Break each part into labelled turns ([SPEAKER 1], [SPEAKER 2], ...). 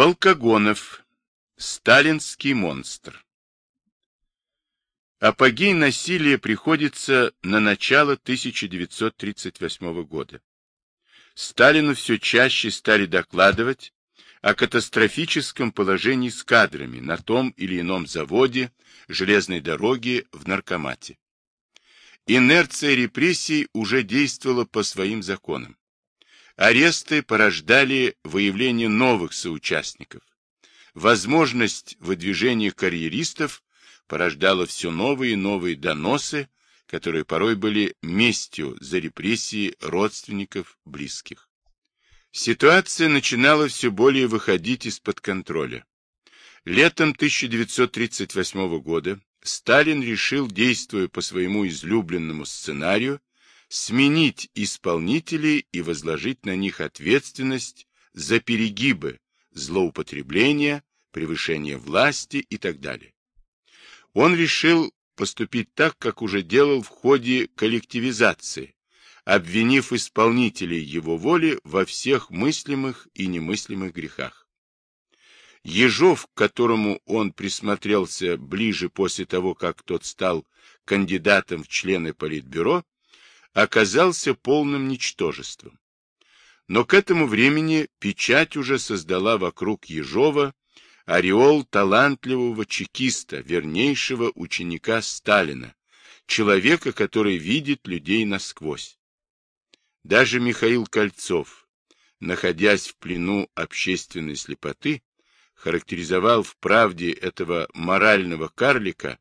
[SPEAKER 1] Волкогонов. Сталинский монстр. Апогей насилия приходится на начало 1938 года. Сталину все чаще стали докладывать о катастрофическом положении с кадрами на том или ином заводе, железной дороге, в наркомате. Инерция репрессий уже действовала по своим законам. Аресты порождали выявление новых соучастников. Возможность выдвижения карьеристов порождала все новые и новые доносы, которые порой были местью за репрессии родственников, близких. Ситуация начинала все более выходить из-под контроля. Летом 1938 года Сталин решил, действуя по своему излюбленному сценарию, сменить исполнителей и возложить на них ответственность за перегибы, злоупотребления, превышение власти и так далее. Он решил поступить так, как уже делал в ходе коллективизации, обвинив исполнителей его воли во всех мыслимых и немыслимых грехах. Ежов, к которому он присмотрелся ближе после того, как тот стал кандидатом в члены Политбюро, оказался полным ничтожеством. Но к этому времени печать уже создала вокруг Ежова ореол талантливого чекиста, вернейшего ученика Сталина, человека, который видит людей насквозь. Даже Михаил Кольцов, находясь в плену общественной слепоты, характеризовал в правде этого морального карлика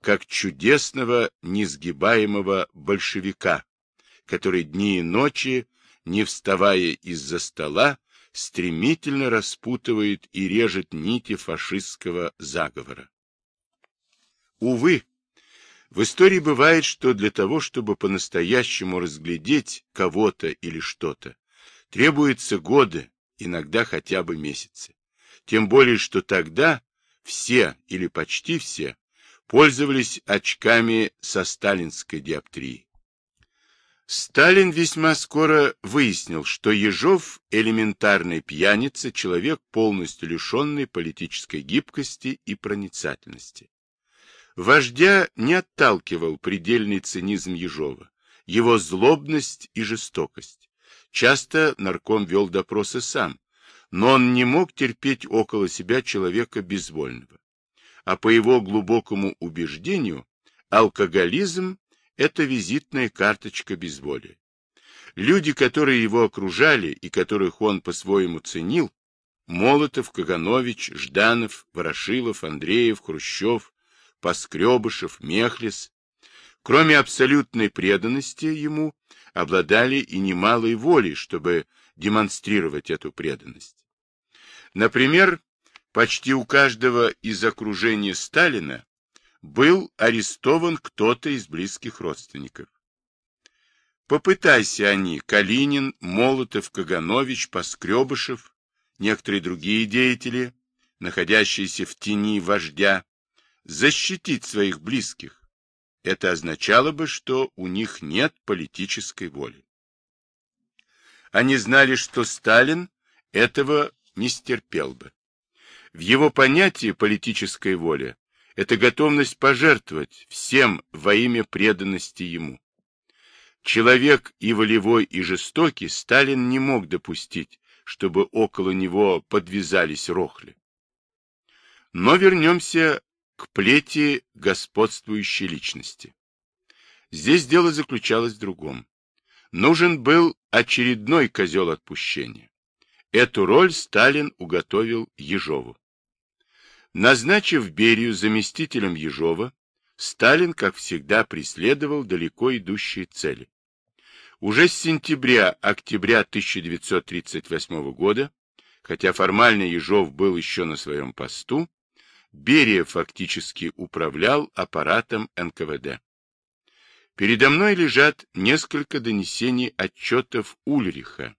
[SPEAKER 1] как чудесного, несгибаемого большевика, который дни и ночи, не вставая из-за стола, стремительно распутывает и режет нити фашистского заговора. Увы, в истории бывает, что для того, чтобы по-настоящему разглядеть кого-то или что-то, требуются годы, иногда хотя бы месяцы. Тем более, что тогда все или почти все пользовались очками со сталинской диоптрией. Сталин весьма скоро выяснил, что Ежов – элементарный пьяница, человек, полностью лишенный политической гибкости и проницательности. Вождя не отталкивал предельный цинизм Ежова, его злобность и жестокость. Часто нарком вел допросы сам, но он не мог терпеть около себя человека безвольного. А по его глубокому убеждению, алкоголизм это визитная карточка безволия. Люди, которые его окружали и которых он по-своему ценил, Молотов, Каганович, Жданов, Ворошилов, Андреев, Хрущев, Поскребышев, Мехлис, кроме абсолютной преданности ему, обладали и немалой волей, чтобы демонстрировать эту преданность. Например, почти у каждого из окружения Сталина был арестован кто-то из близких родственников. Попытайся они, Калинин, Молотов, Каганович, Поскребышев, некоторые другие деятели, находящиеся в тени вождя, защитить своих близких. Это означало бы, что у них нет политической воли. Они знали, что Сталин этого не стерпел бы. В его понятии политической воли это готовность пожертвовать всем во имя преданности ему. Человек и волевой, и жестокий Сталин не мог допустить, чтобы около него подвязались рохли. Но вернемся к плети господствующей личности. Здесь дело заключалось в другом. Нужен был очередной козел отпущения. Эту роль Сталин уготовил Ежову. Назначив Берию заместителем Ежова, Сталин, как всегда, преследовал далеко идущие цели. Уже с сентября-октября 1938 года, хотя формально Ежов был еще на своем посту, Берия фактически управлял аппаратом НКВД. Передо мной лежат несколько донесений отчетов Ульриха,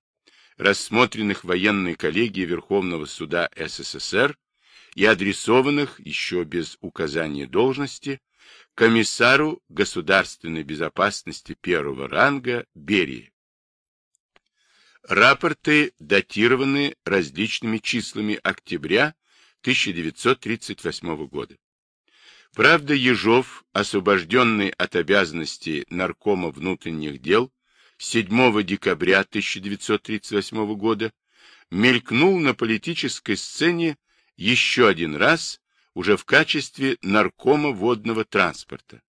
[SPEAKER 1] рассмотренных военной коллегией Верховного суда СССР и адресованных, еще без указания должности, комиссару государственной безопасности первого ранга Берии. Рапорты датированы различными числами октября 1938 года. Правда, Ежов, освобожденный от обязанностей Наркома внутренних дел 7 декабря 1938 года, мелькнул на политической сцене еще один раз, уже в качестве наркома водного транспорта.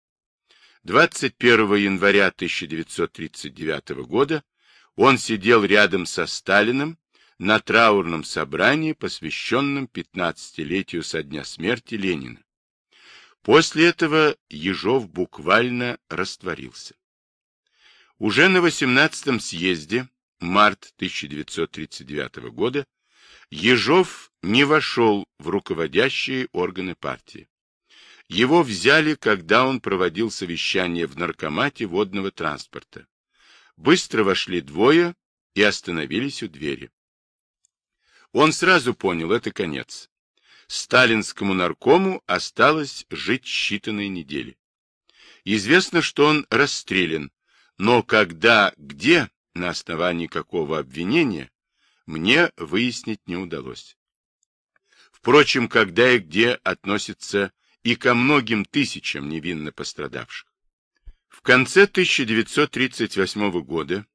[SPEAKER 1] 21 января 1939 года он сидел рядом со Сталиным на траурном собрании, посвященном 15-летию со дня смерти Ленина. После этого Ежов буквально растворился. Уже на 18-м съезде, март 1939 года, Ежов не вошел в руководящие органы партии. Его взяли, когда он проводил совещание в наркомате водного транспорта. Быстро вошли двое и остановились у двери. Он сразу понял, это конец сталинскому наркому осталось жить считанные недели. Известно, что он расстрелян, но когда, где, на основании какого обвинения, мне выяснить не удалось. Впрочем, когда и где относится и ко многим тысячам невинно пострадавших. В конце 1938 года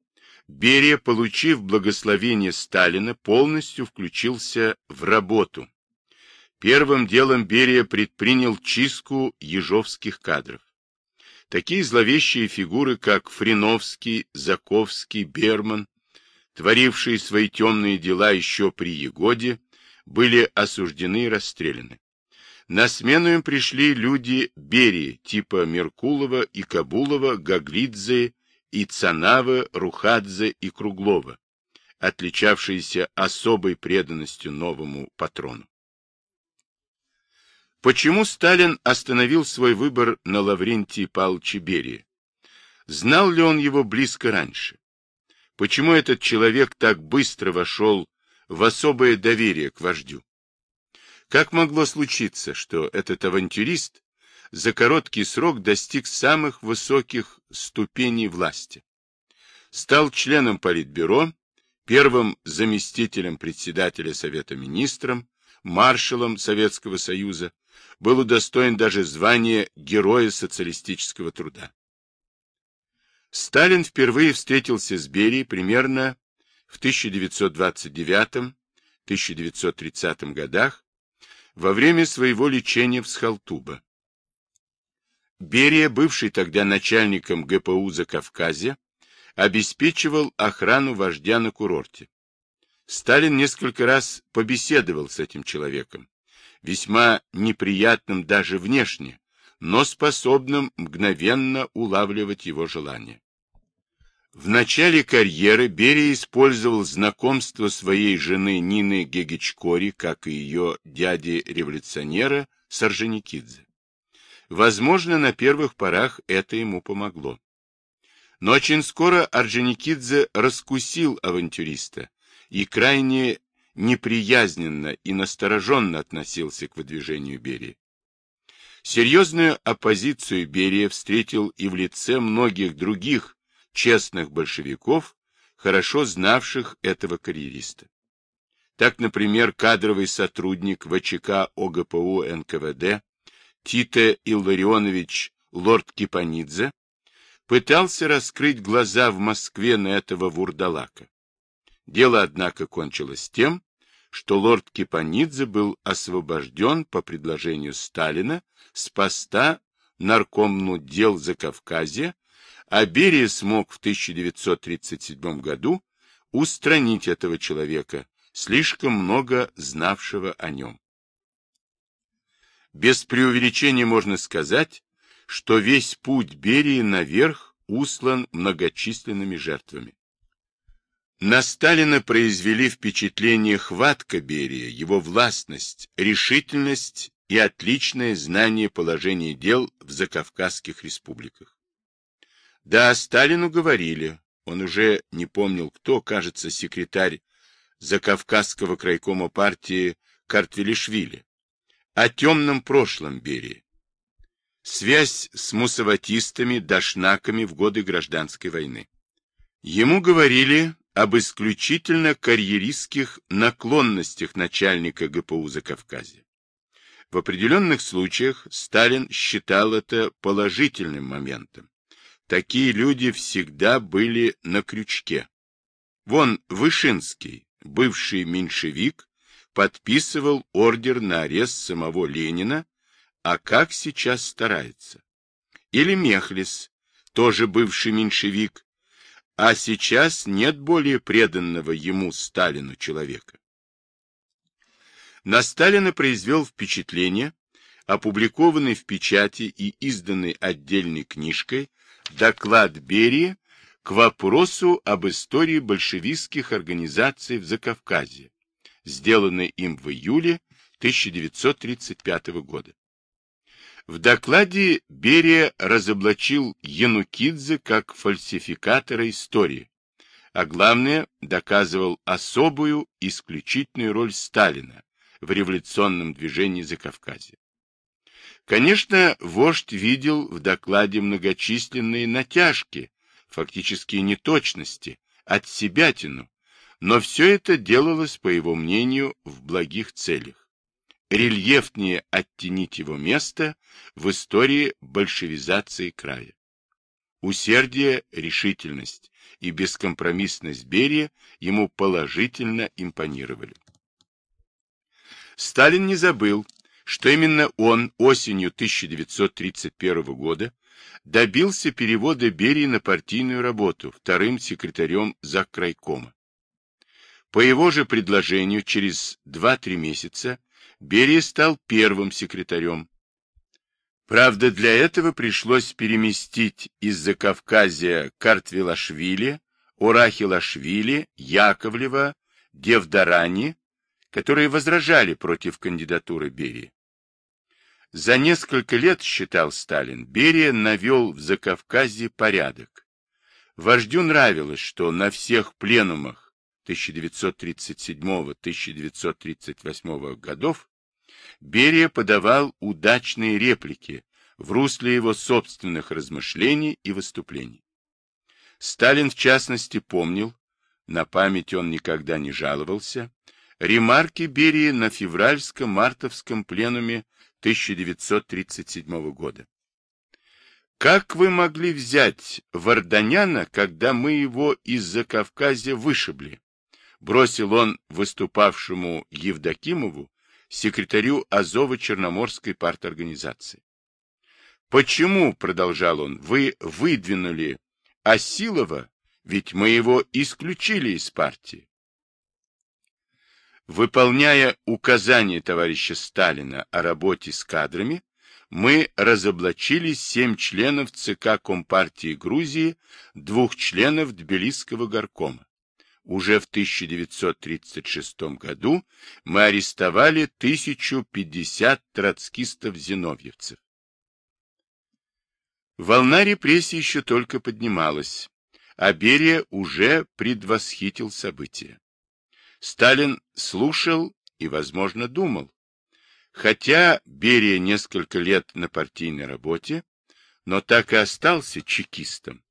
[SPEAKER 1] Берия, получив благословение Сталина, полностью включился в работу, Первым делом Берия предпринял чистку ежовских кадров. Такие зловещие фигуры, как Фриновский, Заковский, Берман, творившие свои темные дела еще при Егоде, были осуждены и расстреляны. На смену им пришли люди Берии, типа Меркулова и Кабулова, Гаглидзе и Цанавы, Рухадзе и Круглова, отличавшиеся особой преданностью новому патрону. Почему Сталин остановил свой выбор на Лаврентии Павловиче Берии? Знал ли он его близко раньше? Почему этот человек так быстро вошел в особое доверие к вождю? Как могло случиться, что этот авантюрист за короткий срок достиг самых высоких ступеней власти? Стал членом Политбюро, первым заместителем председателя Совета Министров, маршалом Советского Союза, был удостоен даже звания Героя социалистического труда. Сталин впервые встретился с Берией примерно в 1929-1930 годах во время своего лечения в Схалтуба. Берия, бывший тогда начальником ГПУ за Кавказе, обеспечивал охрану вождя на курорте. Сталин несколько раз побеседовал с этим человеком, весьма неприятным даже внешне, но способным мгновенно улавливать его желания. В начале карьеры Берия использовал знакомство своей жены Нины Гегичкори, как и ее дяди-революционера Сарженикидзе. Возможно, на первых порах это ему помогло. Но очень скоро Орджоникидзе раскусил авантюриста и крайне неприязненно и настороженно относился к выдвижению Берии. Серьезную оппозицию Берия встретил и в лице многих других честных большевиков, хорошо знавших этого карьериста. Так, например, кадровый сотрудник ВЧК ОГПУ НКВД Тите Илларионович Лорд Кипанидзе пытался раскрыть глаза в Москве на этого вурдалака. Дело, однако, кончилось тем, что лорд Кипанидзе был освобожден по предложению Сталина с поста наркомну дел за Кавказе, а Берия смог в 1937 году устранить этого человека, слишком много знавшего о нем. Без преувеличения можно сказать, что весь путь Берии наверх услан многочисленными жертвами. На Сталина произвели впечатление хватка Берия, его властность, решительность и отличное знание положения дел в закавказских республиках. Да, Сталину говорили, он уже не помнил кто, кажется, секретарь Закавказского крайкома партии Картвелишвили, о темном прошлом Берии. Связь с мусаватистами, дашнаками в годы гражданской войны. Ему говорили об исключительно карьеристских наклонностях начальника ГПУ Закавказья. В определенных случаях Сталин считал это положительным моментом. Такие люди всегда были на крючке. Вон Вышинский, бывший меньшевик, подписывал ордер на арест самого Ленина, а как сейчас старается. Или Мехлис, тоже бывший меньшевик, а сейчас нет более преданного ему Сталину человека. На Сталина произвел впечатление, опубликованный в печати и изданный отдельной книжкой, доклад Берии к вопросу об истории большевистских организаций в Закавказье, сделанный им в июле 1935 года. В докладе Берия разоблачил Янукидзе как фальсификатора истории, а главное, доказывал особую, исключительную роль Сталина в революционном движении за Кавказе. Конечно, вождь видел в докладе многочисленные натяжки, фактические неточности, от себятину, но все это делалось, по его мнению, в благих целях рельефнее оттенить его место в истории большевизации края. Усердие, решительность и бескомпромиссность Берия ему положительно импонировали. Сталин не забыл, что именно он осенью 1931 года добился перевода Берии на партийную работу вторым секретарем Закрайкома. По его же предложению через 2-3 месяца Берия стал первым секретарем. Правда, для этого пришлось переместить из-за Кавказия Картвилашвили, Орахилашвили, Яковлева, Девдарани, которые возражали против кандидатуры Берии. За несколько лет, считал Сталин, Берия навел в Закавказье порядок. Вождю нравилось, что на всех пленумах 1937-1938 годов Берия подавал удачные реплики в русле его собственных размышлений и выступлений. Сталин, в частности, помнил, на память он никогда не жаловался, ремарки Берии на февральско-мартовском пленуме 1937 года. Как вы могли взять Варданяна, когда мы его из-за Кавказа вышибли? Бросил он выступавшему Евдокимову секретарю Азово-Черноморской парторганизации. Почему, продолжал он, вы выдвинули Осилова, ведь мы его исключили из партии? Выполняя указания товарища Сталина о работе с кадрами, мы разоблачили семь членов ЦК Компартии Грузии, двух членов Тбилисского горкома. Уже в 1936 году мы арестовали 1050 троцкистов-зиновьевцев. Волна репрессий еще только поднималась, а Берия уже предвосхитил события. Сталин слушал и, возможно, думал. Хотя Берия несколько лет на партийной работе, но так и остался чекистом.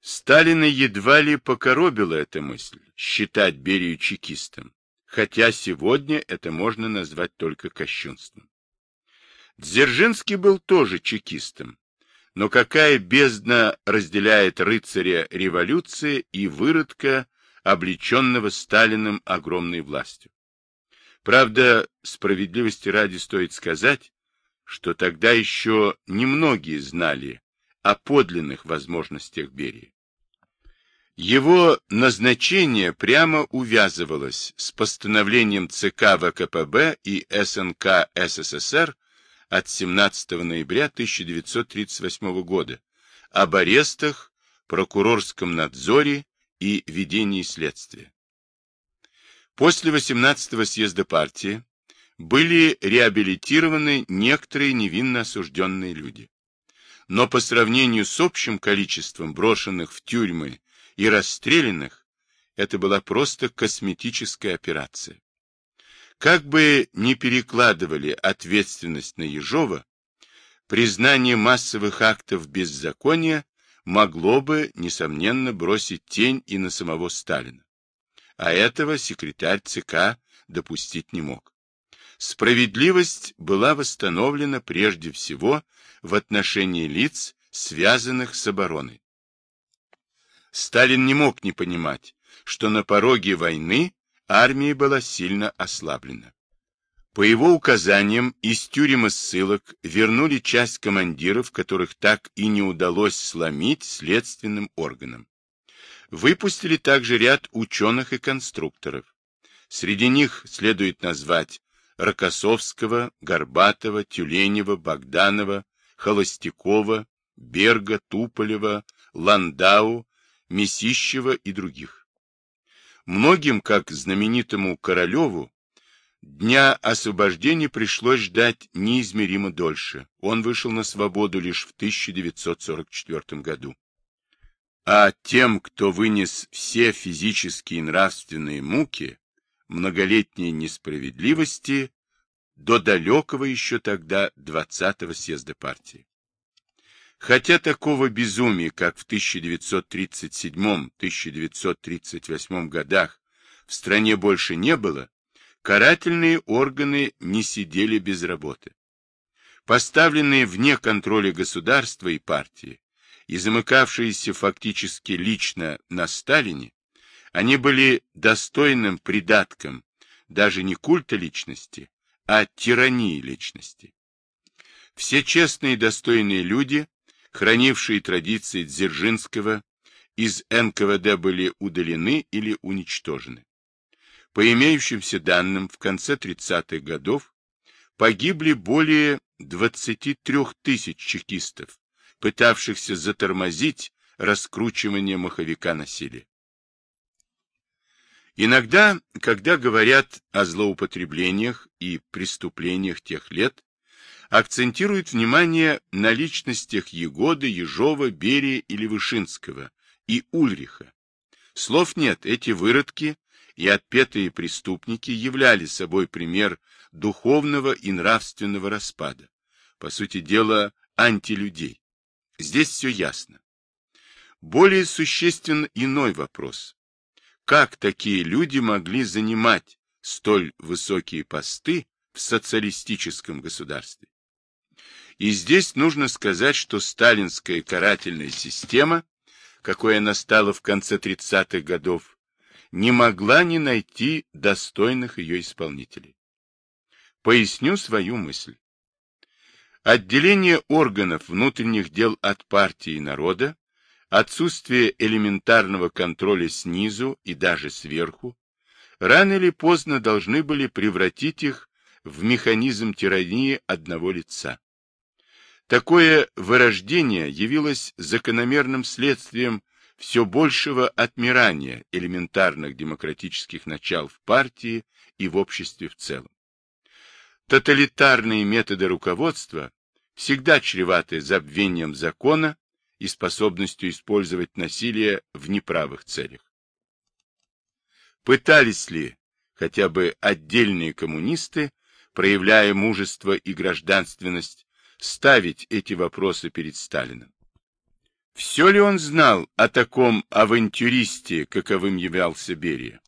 [SPEAKER 1] Сталина едва ли покоробила эта мысль – считать Берию чекистом, хотя сегодня это можно назвать только кощунством. Дзержинский был тоже чекистом, но какая бездна разделяет рыцаря революции и выродка, облеченного Сталиным огромной властью? Правда, справедливости ради стоит сказать, что тогда еще немногие знали о подлинных возможностях Берии. Его назначение прямо увязывалось с постановлением ЦК ВКПБ и СНК СССР от 17 ноября 1938 года об арестах, прокурорском надзоре и ведении следствия. После 18-го съезда партии были реабилитированы некоторые невинно осужденные люди. Но по сравнению с общим количеством брошенных в тюрьмы и расстрелянных, это была просто косметическая операция. Как бы ни перекладывали ответственность на Ежова, признание массовых актов беззакония могло бы, несомненно, бросить тень и на самого Сталина. А этого секретарь ЦК допустить не мог. Справедливость была восстановлена прежде всего в отношении лиц, связанных с обороной. Сталин не мог не понимать, что на пороге войны армия была сильно ослаблена. По его указаниям из тюрем и ссылок вернули часть командиров, которых так и не удалось сломить следственным органам. Выпустили также ряд ученых и конструкторов. Среди них следует назвать Рокоссовского, Горбатова, Тюленева, Богданова, Холостякова, Берга, Туполева, Ландау, Месищева и других. Многим, как знаменитому Королеву, дня освобождения пришлось ждать неизмеримо дольше. Он вышел на свободу лишь в 1944 году. А тем, кто вынес все физические и нравственные муки, многолетней несправедливости до далекого еще тогда 20-го съезда партии. Хотя такого безумия, как в 1937-1938 годах, в стране больше не было, карательные органы не сидели без работы. Поставленные вне контроля государства и партии и замыкавшиеся фактически лично на Сталине, они были достойным придатком даже не культа личности, а тирании личности. Все честные и достойные люди, хранившие традиции Дзержинского, из НКВД были удалены или уничтожены. По имеющимся данным, в конце 30-х годов погибли более 23 тысяч чекистов, пытавшихся затормозить раскручивание маховика насилия. Иногда, когда говорят о злоупотреблениях и преступлениях тех лет, акцентируют внимание на личностях Егоды, Ежова, Берия или Вышинского и Ульриха. Слов нет, эти выродки и отпетые преступники являли собой пример духовного и нравственного распада, по сути дела, антилюдей. Здесь все ясно. Более существен иной вопрос. Как такие люди могли занимать столь высокие посты в социалистическом государстве? И здесь нужно сказать, что сталинская карательная система, какой она стала в конце 30-х годов, не могла не найти достойных ее исполнителей. Поясню свою мысль. Отделение органов внутренних дел от партии и народа отсутствие элементарного контроля снизу и даже сверху, рано или поздно должны были превратить их в механизм тирании одного лица. Такое вырождение явилось закономерным следствием все большего отмирания элементарных демократических начал в партии и в обществе в целом. Тоталитарные методы руководства, всегда чреваты забвением закона и способностью использовать насилие в неправых целях. Пытались ли хотя бы отдельные коммунисты, проявляя мужество и гражданственность, ставить эти вопросы перед Сталиным? Все ли он знал о таком авантюристе, каковым являлся Берия?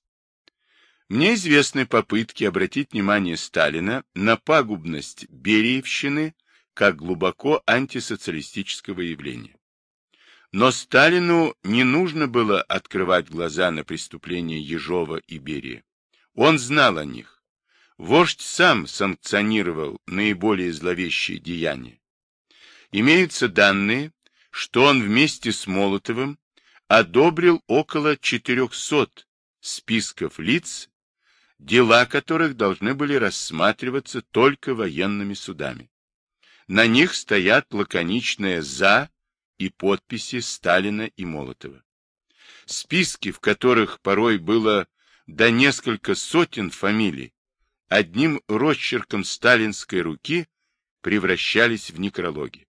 [SPEAKER 1] Мне известны попытки обратить внимание Сталина на пагубность Бериевщины как глубоко антисоциалистического явления. Но Сталину не нужно было открывать глаза на преступления Ежова и Берия. Он знал о них. Вождь сам санкционировал наиболее зловещие деяния. Имеются данные, что он вместе с Молотовым одобрил около 400 списков лиц, дела которых должны были рассматриваться только военными судами. На них стоят лаконичное «за» и подписи Сталина и Молотова. Списки, в которых порой было до несколько сотен фамилий, одним росчерком сталинской руки превращались в некрологи.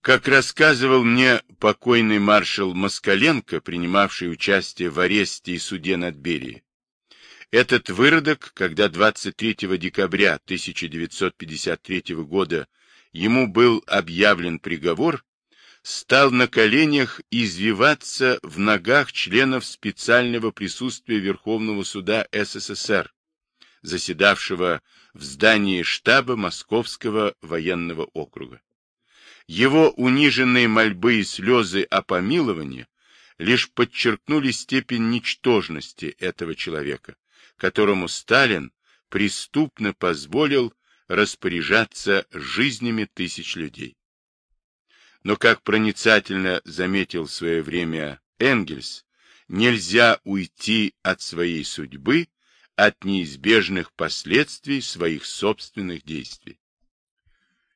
[SPEAKER 1] Как рассказывал мне покойный маршал Москаленко, принимавший участие в аресте и суде над Берией, этот выродок, когда 23 декабря 1953 года ему был объявлен приговор, стал на коленях извиваться в ногах членов специального присутствия Верховного суда СССР, заседавшего в здании штаба Московского военного округа. Его униженные мольбы и слезы о помиловании лишь подчеркнули степень ничтожности этого человека, которому Сталин преступно позволил распоряжаться жизнями тысяч людей. Но, как проницательно заметил в свое время Энгельс, нельзя уйти от своей судьбы, от неизбежных последствий своих собственных действий.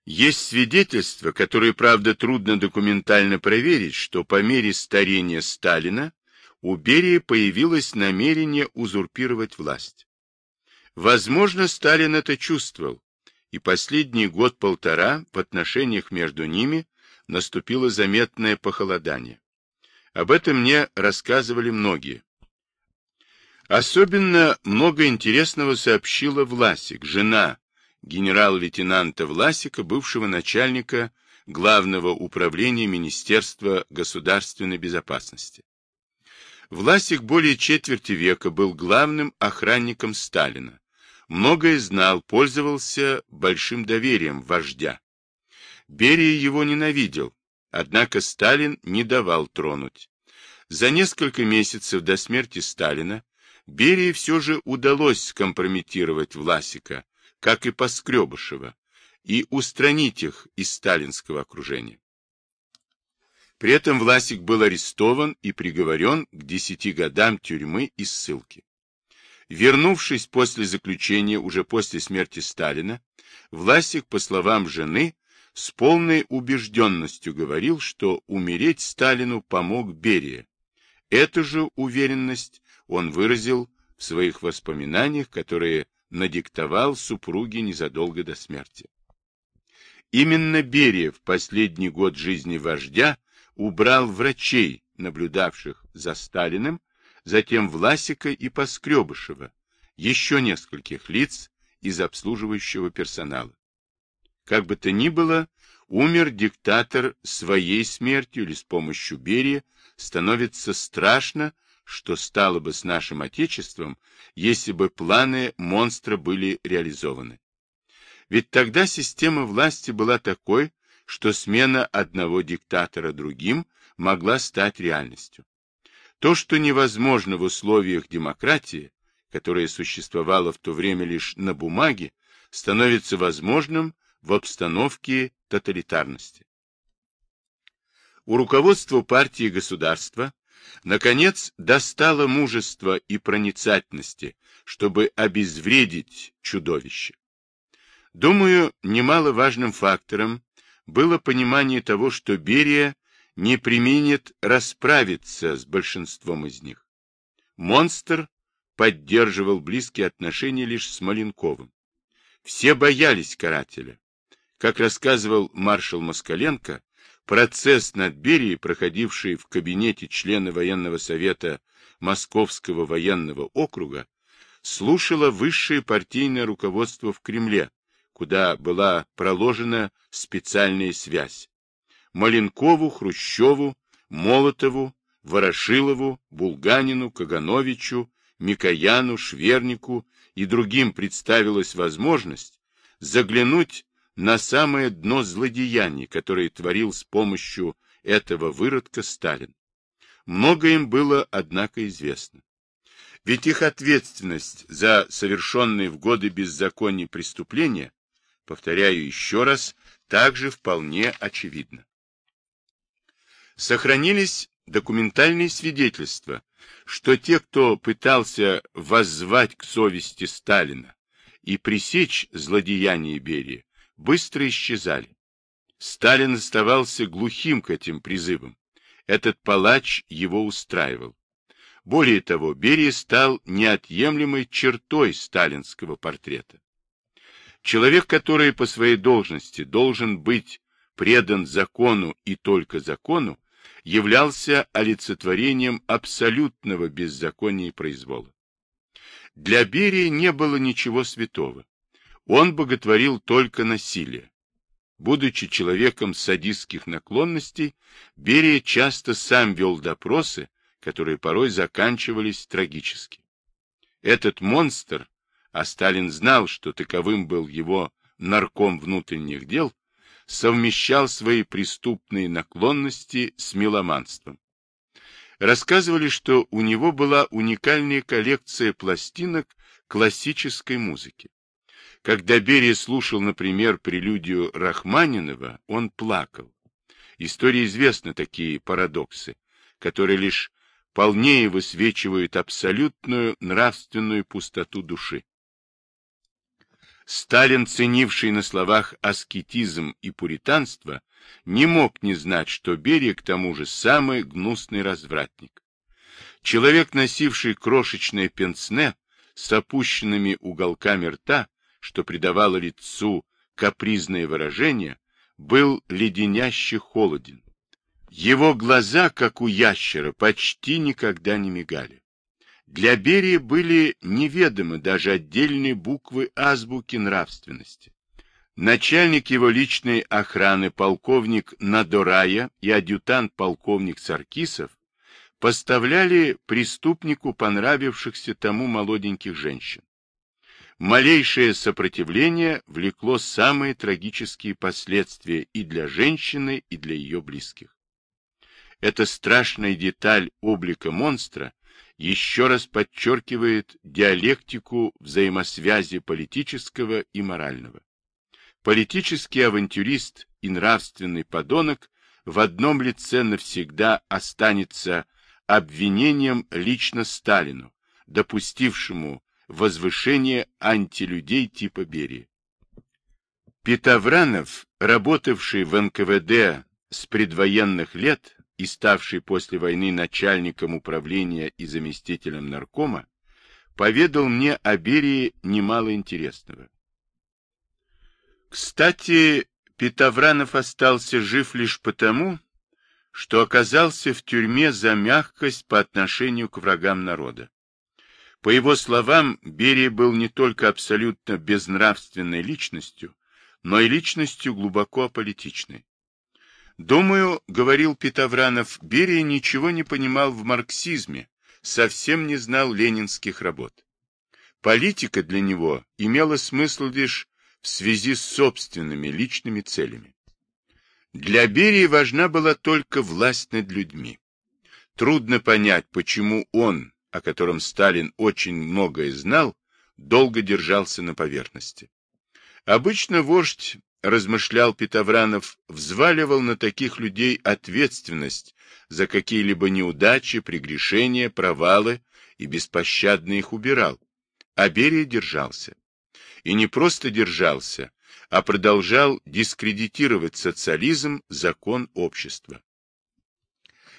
[SPEAKER 1] Есть свидетельства, которые, правда, трудно документально проверить, что по мере старения Сталина у Берии появилось намерение узурпировать власть. Возможно, Сталин это чувствовал, и последний год-полтора в отношениях между ними наступило заметное похолодание. Об этом мне рассказывали многие. Особенно много интересного сообщила Власик, жена генерал-лейтенанта Власика, бывшего начальника Главного управления Министерства государственной безопасности. Власик более четверти века был главным охранником Сталина. Многое знал, пользовался большим доверием вождя. Берия его ненавидел, однако Сталин не давал тронуть. За несколько месяцев до смерти Сталина Берии все же удалось скомпрометировать Власика, как и Поскребышева, и устранить их из сталинского окружения. При этом Власик был арестован и приговорен к десяти годам тюрьмы и ссылки. Вернувшись после заключения, уже после смерти Сталина, Власик, по словам жены, с полной убежденностью говорил, что умереть Сталину помог Берия. Эту же уверенность он выразил в своих воспоминаниях, которые надиктовал супруге незадолго до смерти. Именно Берия в последний год жизни вождя убрал врачей, наблюдавших за Сталиным, затем Власика и Поскребышева, еще нескольких лиц из обслуживающего персонала. Как бы то ни было, умер диктатор своей смертью или с помощью Берия, становится страшно, что стало бы с нашим Отечеством, если бы планы монстра были реализованы. Ведь тогда система власти была такой, что смена одного диктатора другим могла стать реальностью. То, что невозможно в условиях демократии, которая существовала в то время лишь на бумаге, становится возможным в обстановке тоталитарности. У руководства партии и государства наконец достало мужества и проницательности, чтобы обезвредить чудовище. Думаю, немаловажным фактором было понимание того, что Берия не применит расправиться с большинством из них. Монстр поддерживал близкие отношения лишь с Маленковым. Все боялись карателя. Как рассказывал маршал Москаленко, Процесс над Берией, проходивший в кабинете члена военного совета Московского военного округа, слушало высшее партийное руководство в Кремле, куда была проложена специальная связь. Маленкову, Хрущеву, Молотову, Ворошилову, Булганину, Кагановичу, Микояну, Швернику и другим представилась возможность заглянуть на самое дно злодеяний, которые творил с помощью этого выродка Сталин. Много им было, однако, известно. Ведь их ответственность за совершенные в годы беззакония преступления, повторяю еще раз, также вполне очевидна. Сохранились документальные свидетельства, что те, кто пытался воззвать к совести Сталина и пресечь злодеяния Берии, быстро исчезали. Сталин оставался глухим к этим призывам. Этот палач его устраивал. Более того, Берия стал неотъемлемой чертой сталинского портрета. Человек, который по своей должности должен быть предан закону и только закону, являлся олицетворением абсолютного беззакония и произвола. Для Берии не было ничего святого. Он боготворил только насилие. Будучи человеком садистских наклонностей, Берия часто сам вел допросы, которые порой заканчивались трагически. Этот монстр, а Сталин знал, что таковым был его нарком внутренних дел, совмещал свои преступные наклонности с меломанством. Рассказывали, что у него была уникальная коллекция пластинок классической музыки. Когда Берия слушал, например, прелюдию Рахманинова, он плакал. Истории известны такие парадоксы, которые лишь полнее высвечивают абсолютную нравственную пустоту души. Сталин, ценивший на словах аскетизм и пуританство, не мог не знать, что Берия, к тому же, самый гнусный развратник. Человек, носивший крошечное пенсне с опущенными уголками рта, что придавало лицу капризное выражение, был леденяще холоден. Его глаза, как у ящера, почти никогда не мигали. Для Берии были неведомы даже отдельные буквы азбуки нравственности. Начальник его личной охраны, полковник Надорая и адъютант полковник Саркисов поставляли преступнику понравившихся тому молоденьких женщин. Малейшее сопротивление влекло самые трагические последствия и для женщины, и для ее близких. Эта страшная деталь облика монстра еще раз подчеркивает диалектику взаимосвязи политического и морального. Политический авантюрист и нравственный подонок в одном лице навсегда останется обвинением лично Сталину, допустившему возвышение антилюдей типа Берии. Петовранов, работавший в НКВД с предвоенных лет, и ставший после войны начальником управления и заместителем наркома, поведал мне о Берии немало интересного. Кстати, Петовранов остался жив лишь потому, что оказался в тюрьме за мягкость по отношению к врагам народа. По его словам, Берия был не только абсолютно безнравственной личностью, но и личностью глубоко аполитичной. Думаю, говорил Петовранов, Берия ничего не понимал в марксизме, совсем не знал ленинских работ. Политика для него имела смысл лишь в связи с собственными личными целями. Для Берии важна была только власть над людьми. Трудно понять, почему он, о котором Сталин очень многое знал, долго держался на поверхности. Обычно вождь размышлял Петовранов, взваливал на таких людей ответственность за какие-либо неудачи, прегрешения, провалы и беспощадно их убирал. А Берия держался. И не просто держался, а продолжал дискредитировать социализм, закон общества.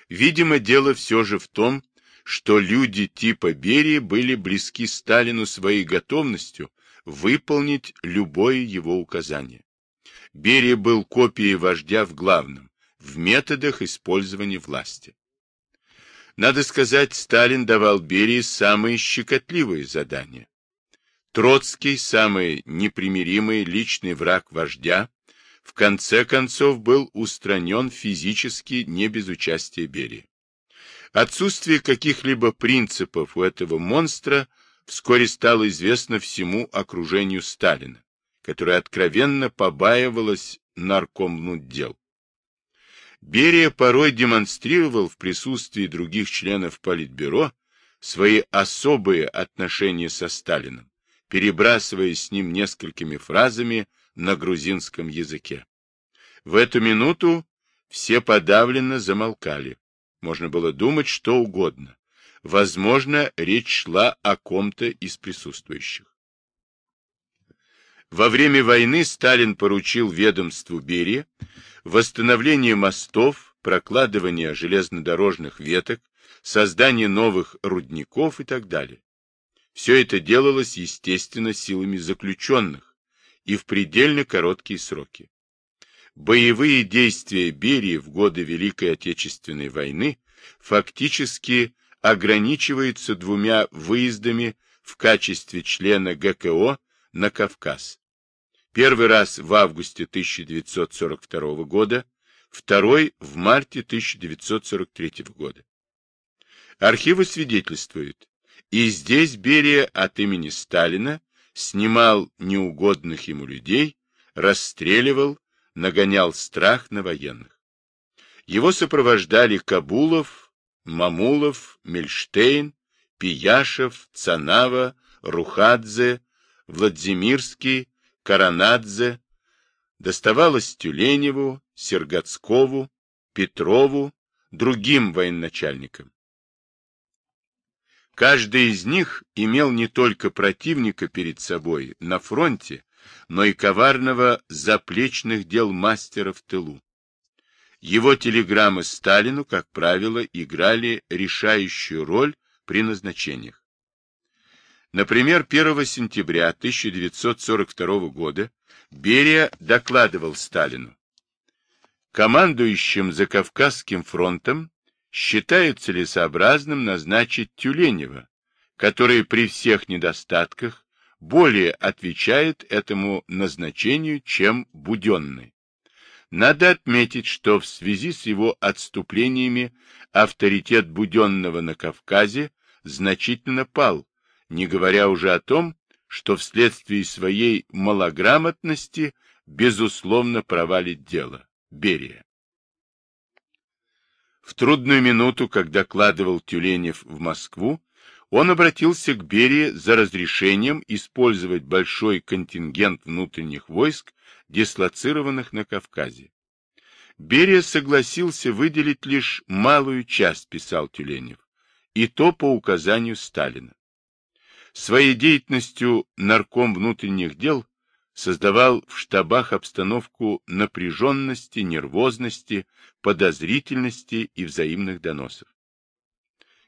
[SPEAKER 1] Видимо, дело все же в том, что люди типа Берии были близки Сталину своей готовностью выполнить любое его указание. Берия был копией вождя в главном, в методах использования власти. Надо сказать, Сталин давал Берии самые щекотливые задания. Троцкий, самый непримиримый личный враг вождя, в конце концов был устранен физически не без участия Берии. Отсутствие каких-либо принципов у этого монстра вскоре стало известно всему окружению Сталина которая откровенно побаивалась наркомнуть дел. Берия порой демонстрировал в присутствии других членов Политбюро свои особые отношения со Сталиным, перебрасываясь с ним несколькими фразами на грузинском языке. В эту минуту все подавленно замолкали. Можно было думать что угодно. Возможно, речь шла о ком-то из присутствующих. Во время войны Сталин поручил ведомству Берия восстановление мостов, прокладывание железнодорожных веток, создание новых рудников и так далее. Все это делалось, естественно, силами заключенных и в предельно короткие сроки. Боевые действия Берии в годы Великой Отечественной войны фактически ограничиваются двумя выездами в качестве члена ГКО на Кавказ Первый раз в августе 1942 года, второй в марте 1943 года. Архивы свидетельствуют, и здесь Берия от имени Сталина снимал неугодных ему людей, расстреливал, нагонял страх на военных. Его сопровождали Кабулов, Мамулов, Мельштейн, Пияшев, Цанава, Рухадзе, Владимирский, Каранадзе, доставалось Тюленеву, Сергацкову, Петрову, другим военачальникам. Каждый из них имел не только противника перед собой на фронте, но и коварного заплечных дел мастера в тылу. Его телеграммы Сталину, как правило, играли решающую роль при назначениях. Например, 1 сентября 1942 года Берия докладывал Сталину. Командующим Закавказским фронтом считают целесообразным назначить Тюленева, который при всех недостатках более отвечает этому назначению, чем Буденный. Надо отметить, что в связи с его отступлениями авторитет Буденного на Кавказе значительно пал, не говоря уже о том, что вследствие своей малограмотности безусловно провалит дело. Берия. В трудную минуту, когда докладывал Тюленев в Москву, он обратился к Берии за разрешением использовать большой контингент внутренних войск, дислоцированных на Кавказе. Берия согласился выделить лишь малую часть, писал Тюленев, и то по указанию Сталина. Своей деятельностью нарком внутренних дел создавал в штабах обстановку напряженности, нервозности, подозрительности и взаимных доносов.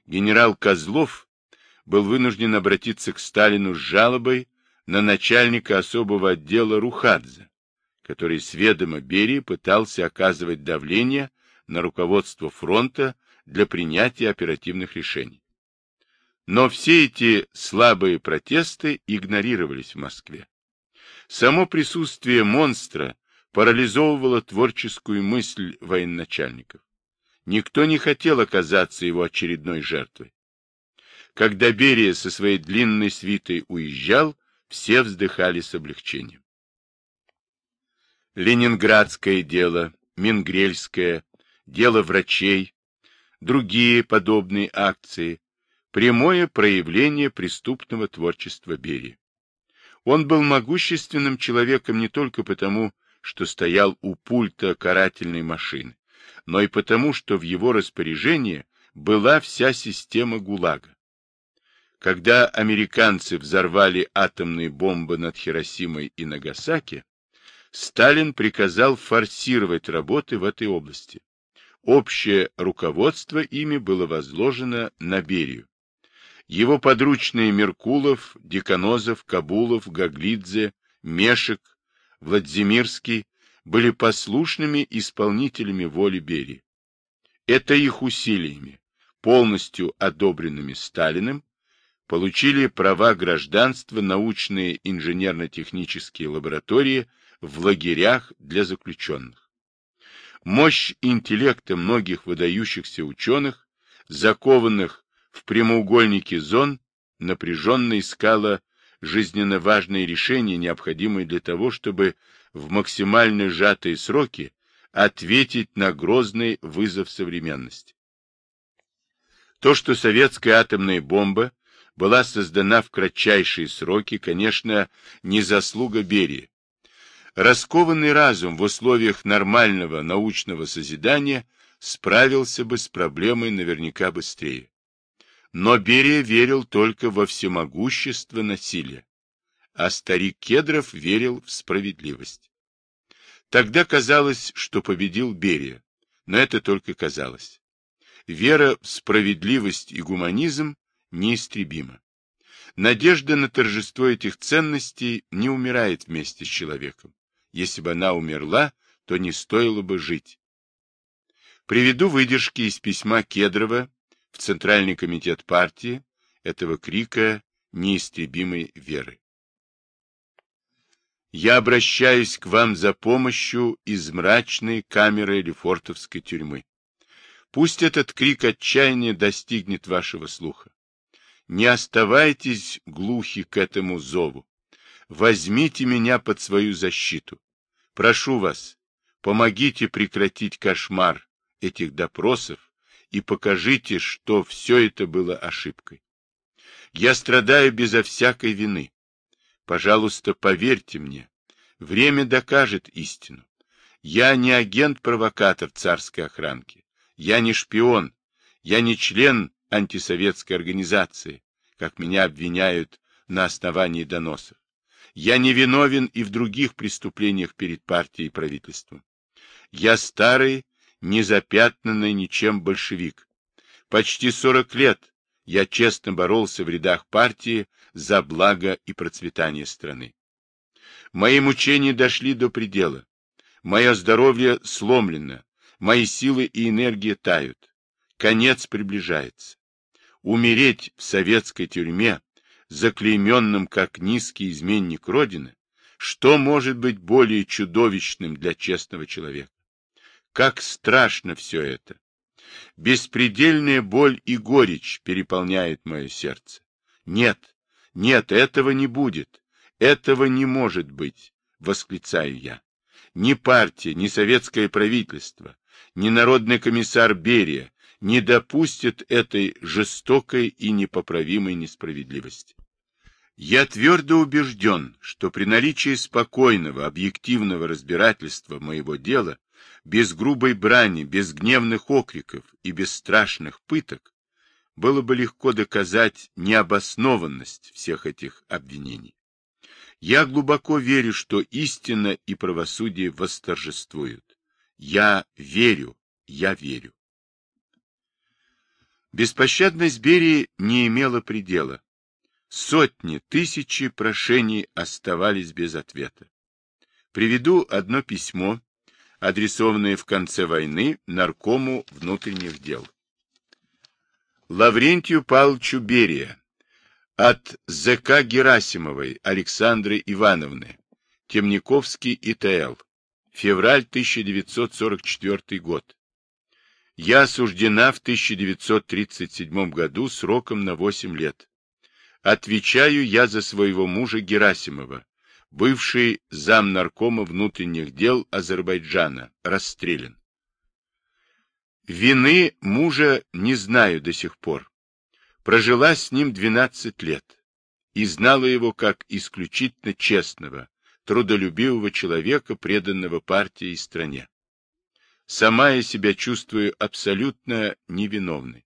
[SPEAKER 1] Генерал Козлов был вынужден обратиться к Сталину с жалобой на начальника особого отдела Рухадзе, который с ведома Берии пытался оказывать давление на руководство фронта для принятия оперативных решений. Но все эти слабые протесты игнорировались в Москве. Само присутствие монстра парализовывало творческую мысль военачальников. Никто не хотел оказаться его очередной жертвой. Когда Берия со своей длинной свитой уезжал, все вздыхали с облегчением. Ленинградское дело, Мингрельское, дело врачей, другие подобные акции – прямое проявление преступного творчества Берии. Он был могущественным человеком не только потому, что стоял у пульта карательной машины, но и потому, что в его распоряжении была вся система ГУЛАГа. Когда американцы взорвали атомные бомбы над Хиросимой и Нагасаки, Сталин приказал форсировать работы в этой области. Общее руководство ими было возложено на Берию. Его подручные Меркулов, Деканозов, Кабулов, Гаглидзе, Мешек, Владимирский были послушными исполнителями воли Берии. Это их усилиями, полностью одобренными Сталиным, получили права гражданства научные инженерно-технические лаборатории в лагерях для заключенных. Мощь интеллекта многих выдающихся ученых, закованных в прямоугольнике зон напряженно искала жизненно важные решения, необходимые для того, чтобы в максимально сжатые сроки ответить на грозный вызов современности. То, что советская атомная бомба была создана в кратчайшие сроки, конечно, не заслуга Берии. Раскованный разум в условиях нормального научного созидания справился бы с проблемой наверняка быстрее. Но Берия верил только во всемогущество насилия, а старик Кедров верил в справедливость. Тогда казалось, что победил Берия, но это только казалось. Вера в справедливость и гуманизм неистребима. Надежда на торжество этих ценностей не умирает вместе с человеком. Если бы она умерла, то не стоило бы жить. Приведу выдержки из письма Кедрова в Центральный комитет партии этого крика неистребимой веры. Я обращаюсь к вам за помощью из мрачной камеры Лефортовской тюрьмы. Пусть этот крик отчаяния достигнет вашего слуха. Не оставайтесь глухи к этому зову. Возьмите меня под свою защиту. Прошу вас, помогите прекратить кошмар этих допросов и покажите, что все это было ошибкой. Я страдаю безо всякой вины. Пожалуйста, поверьте мне. Время докажет истину. Я не агент-провокатор царской охранки. Я не шпион. Я не член антисоветской организации, как меня обвиняют на основании доносов. Я не виновен и в других преступлениях перед партией и правительством. Я старый, незапятнанный ничем большевик. Почти сорок лет я честно боролся в рядах партии за благо и процветание страны. Мои мучения дошли до предела. Мое здоровье сломлено, мои силы и энергия тают. Конец приближается. Умереть в советской тюрьме, заклейменным как низкий изменник Родины, что может быть более чудовищным для честного человека? Как страшно все это! Беспредельная боль и горечь переполняют мое сердце. Нет, нет, этого не будет. Этого не может быть, восклицаю я. Ни партия, ни советское правительство, ни народный комиссар Берия не допустят этой жестокой и непоправимой несправедливости. Я твердо убежден, что при наличии спокойного, объективного разбирательства моего дела, без грубой брани, без гневных окриков и без страшных пыток, было бы легко доказать необоснованность всех этих обвинений. Я глубоко верю, что истина и правосудие восторжествуют. Я верю, я верю. Беспощадность Берии не имела предела. Сотни, тысячи прошений оставались без ответа. Приведу одно письмо, адресованное в конце войны наркому внутренних дел. Лаврентию Павловичу Берия от ЗК Герасимовой Александры Ивановны, Темниковский ИТЛ, февраль 1944 год. Я осуждена в 1937 году сроком на 8 лет. Отвечаю я за своего мужа Герасимова, бывший зам наркома внутренних дел Азербайджана, расстрелян. Вины мужа не знаю до сих пор. Прожила с ним 12 лет и знала его как исключительно честного, трудолюбивого человека, преданного партии и стране. Сама я себя чувствую абсолютно невиновной.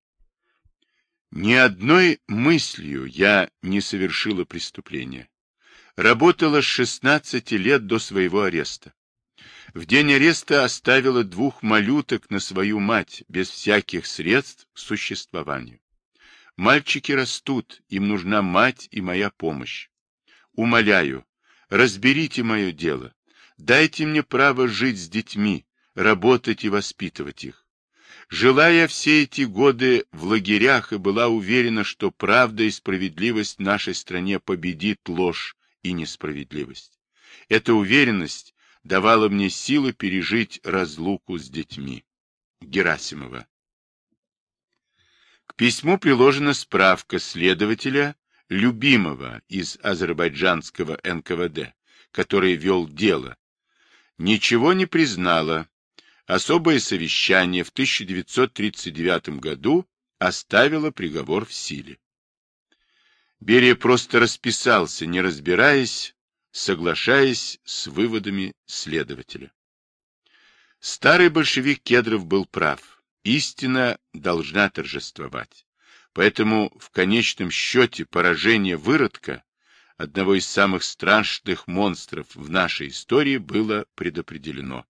[SPEAKER 1] Ни одной мыслью я не совершила преступления. Работала с 16 лет до своего ареста. В день ареста оставила двух малюток на свою мать, без всяких средств к существованию. Мальчики растут, им нужна мать и моя помощь. Умоляю, разберите мое дело, дайте мне право жить с детьми, работать и воспитывать их. Жила я все эти годы в лагерях и была уверена, что правда и справедливость в нашей стране победит ложь и несправедливость. Эта уверенность давала мне силы пережить разлуку с детьми. Герасимова. К письму приложена справка следователя, любимого из азербайджанского НКВД, который вел дело. Ничего не признала, особое совещание в 1939 году оставило приговор в силе. Берия просто расписался, не разбираясь, соглашаясь с выводами следователя. Старый большевик Кедров был прав. Истина должна торжествовать. Поэтому в конечном счете поражение выродка, одного из самых страшных монстров в нашей истории, было предопределено.